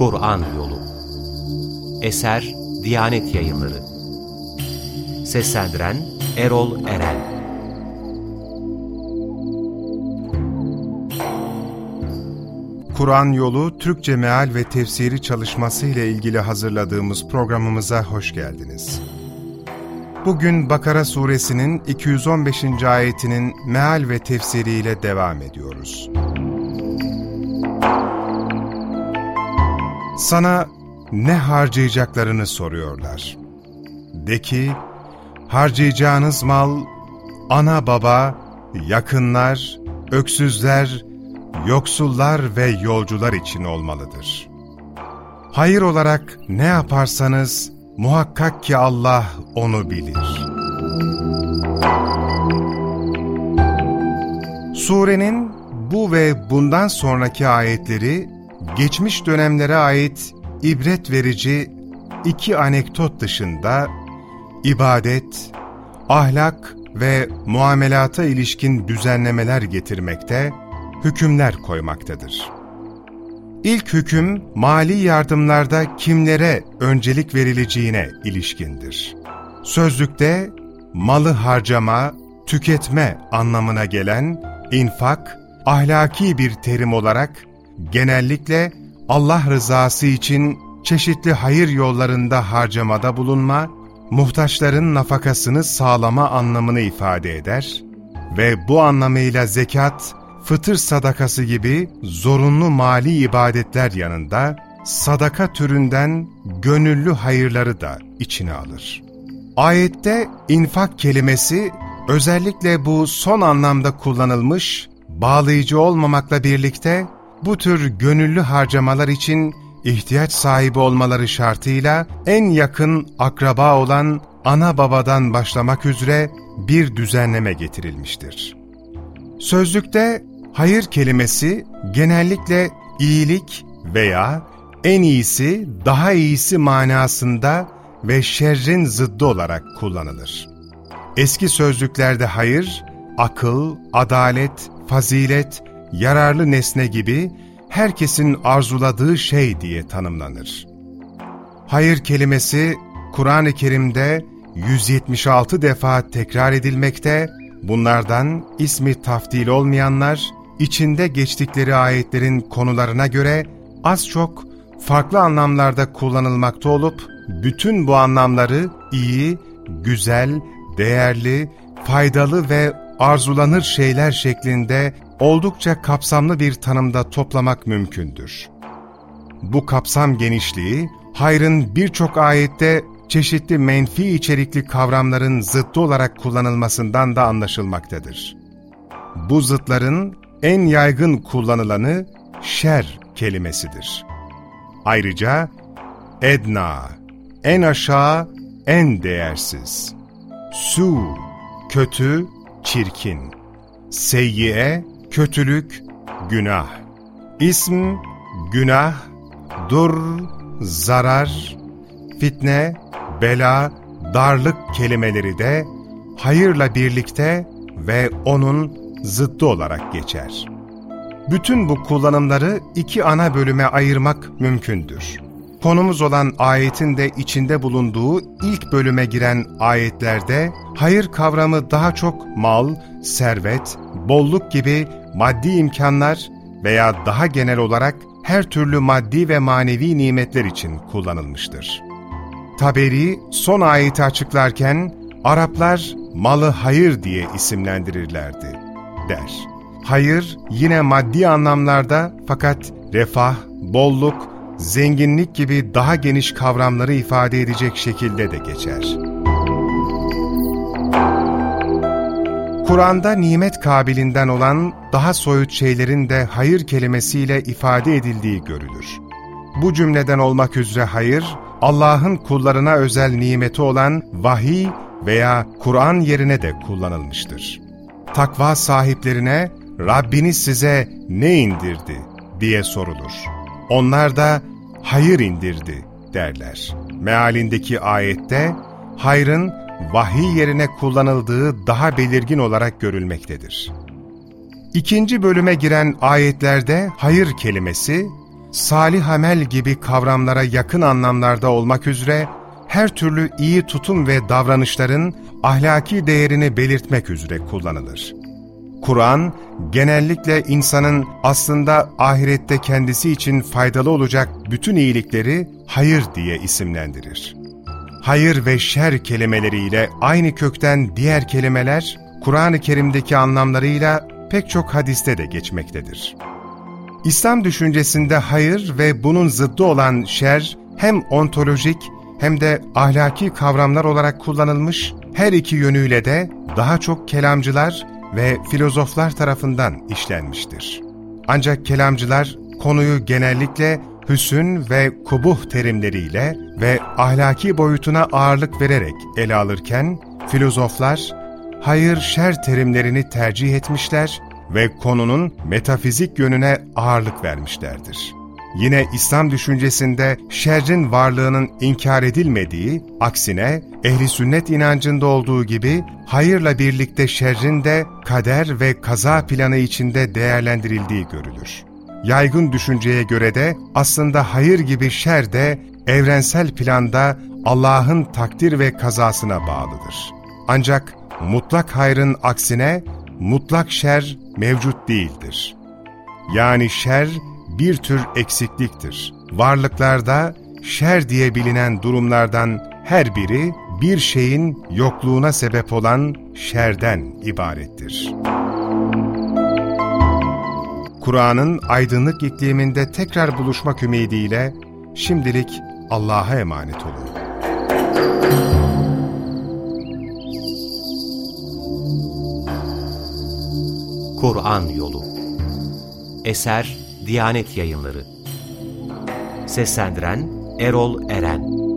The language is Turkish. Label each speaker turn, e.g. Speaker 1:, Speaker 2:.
Speaker 1: Kur'an Yolu Eser Diyanet Yayınları Seslendiren Erol Eren
Speaker 2: Kur'an Yolu Türkçe Meal ve Tefsiri çalışması ile ilgili hazırladığımız programımıza hoş geldiniz. Bugün Bakara suresinin 215. ayetinin meal ve tefsiriyle devam ediyoruz. Sana ne harcayacaklarını soruyorlar. De ki, harcayacağınız mal, ana baba, yakınlar, öksüzler, yoksullar ve yolcular için olmalıdır. Hayır olarak ne yaparsanız, muhakkak ki Allah onu bilir. Surenin bu ve bundan sonraki ayetleri, geçmiş dönemlere ait ibret verici iki anekdot dışında, ibadet, ahlak ve muamelata ilişkin düzenlemeler getirmekte, hükümler koymaktadır. İlk hüküm, mali yardımlarda kimlere öncelik verileceğine ilişkindir. Sözlükte, malı harcama, tüketme anlamına gelen infak, ahlaki bir terim olarak genellikle Allah rızası için çeşitli hayır yollarında harcamada bulunma, muhtaçların nafakasını sağlama anlamını ifade eder ve bu anlamıyla zekat, fıtır sadakası gibi zorunlu mali ibadetler yanında sadaka türünden gönüllü hayırları da içine alır. Ayette infak kelimesi özellikle bu son anlamda kullanılmış, bağlayıcı olmamakla birlikte bu tür gönüllü harcamalar için ihtiyaç sahibi olmaları şartıyla en yakın akraba olan ana babadan başlamak üzere bir düzenleme getirilmiştir. Sözlükte hayır kelimesi genellikle iyilik veya en iyisi, daha iyisi manasında ve şerrin zıddı olarak kullanılır. Eski sözlüklerde hayır, akıl, adalet, fazilet, yararlı nesne gibi herkesin arzuladığı şey diye tanımlanır. Hayır kelimesi Kur'an-ı Kerim'de 176 defa tekrar edilmekte, bunlardan ismi taftil olmayanlar, içinde geçtikleri ayetlerin konularına göre az çok farklı anlamlarda kullanılmakta olup, bütün bu anlamları iyi, güzel, değerli, faydalı ve arzulanır şeyler şeklinde oldukça kapsamlı bir tanımda toplamak mümkündür. Bu kapsam genişliği, hayrın birçok ayette çeşitli menfi içerikli kavramların zıttı olarak kullanılmasından da anlaşılmaktadır. Bu zıtların en yaygın kullanılanı şer kelimesidir. Ayrıca edna, en aşağı, en değersiz. Su, kötü, çirkin. Seyyiye, kötülük, günah. İsm, günah, dur, zarar, fitne, bela, darlık kelimeleri de hayırla birlikte ve onun zıddı olarak geçer. Bütün bu kullanımları iki ana bölüme ayırmak mümkündür. Konumuz olan ayetin de içinde bulunduğu ilk bölüme giren ayetlerde hayır kavramı daha çok mal, servet, bolluk gibi maddi imkanlar veya daha genel olarak her türlü maddi ve manevi nimetler için kullanılmıştır. Taberi son ayeti açıklarken Araplar malı hayır diye isimlendirirlerdi der. Hayır yine maddi anlamlarda fakat refah, bolluk, zenginlik gibi daha geniş kavramları ifade edecek şekilde de geçer. Kur'an'da nimet kabilinden olan daha soyut şeylerin de hayır kelimesiyle ifade edildiği görülür. Bu cümleden olmak üzere hayır, Allah'ın kullarına özel nimeti olan vahiy veya Kur'an yerine de kullanılmıştır. Takva sahiplerine Rabbiniz size ne indirdi diye sorulur. Onlar da hayır indirdi derler. Mealindeki ayette hayrın vahiy yerine kullanıldığı daha belirgin olarak görülmektedir. İkinci bölüme giren ayetlerde hayır kelimesi, salih amel gibi kavramlara yakın anlamlarda olmak üzere her türlü iyi tutum ve davranışların ahlaki değerini belirtmek üzere kullanılır. Kur'an, genellikle insanın aslında ahirette kendisi için faydalı olacak bütün iyilikleri hayır diye isimlendirir. Hayır ve şer kelimeleriyle aynı kökten diğer kelimeler, Kur'an-ı Kerim'deki anlamlarıyla pek çok hadiste de geçmektedir. İslam düşüncesinde hayır ve bunun zıddı olan şer hem ontolojik hem de ahlaki kavramlar olarak kullanılmış, her iki yönüyle de daha çok kelamcılar ve filozoflar tarafından işlenmiştir. Ancak kelamcılar konuyu genellikle hüsün ve kubuh terimleriyle ve ahlaki boyutuna ağırlık vererek ele alırken, filozoflar hayır-şer terimlerini tercih etmişler ve konunun metafizik yönüne ağırlık vermişlerdir. Yine İslam düşüncesinde şerrin varlığının inkar edilmediği, aksine ehli sünnet inancında olduğu gibi hayırla birlikte şerrin de kader ve kaza planı içinde değerlendirildiği görülür. Yaygın düşünceye göre de aslında hayır gibi şer de evrensel planda Allah'ın takdir ve kazasına bağlıdır. Ancak mutlak hayrın aksine mutlak şer mevcut değildir. Yani şer bir tür eksikliktir. Varlıklarda şer diye bilinen durumlardan her biri bir şeyin yokluğuna sebep olan şerden ibarettir. Kur'an'ın aydınlık ikliminde tekrar buluşmak ümidiyle şimdilik Allah'a emanet olun.
Speaker 1: Kur'an Yolu Eser Diyanet Yayınları. Seslendiren Erol Eren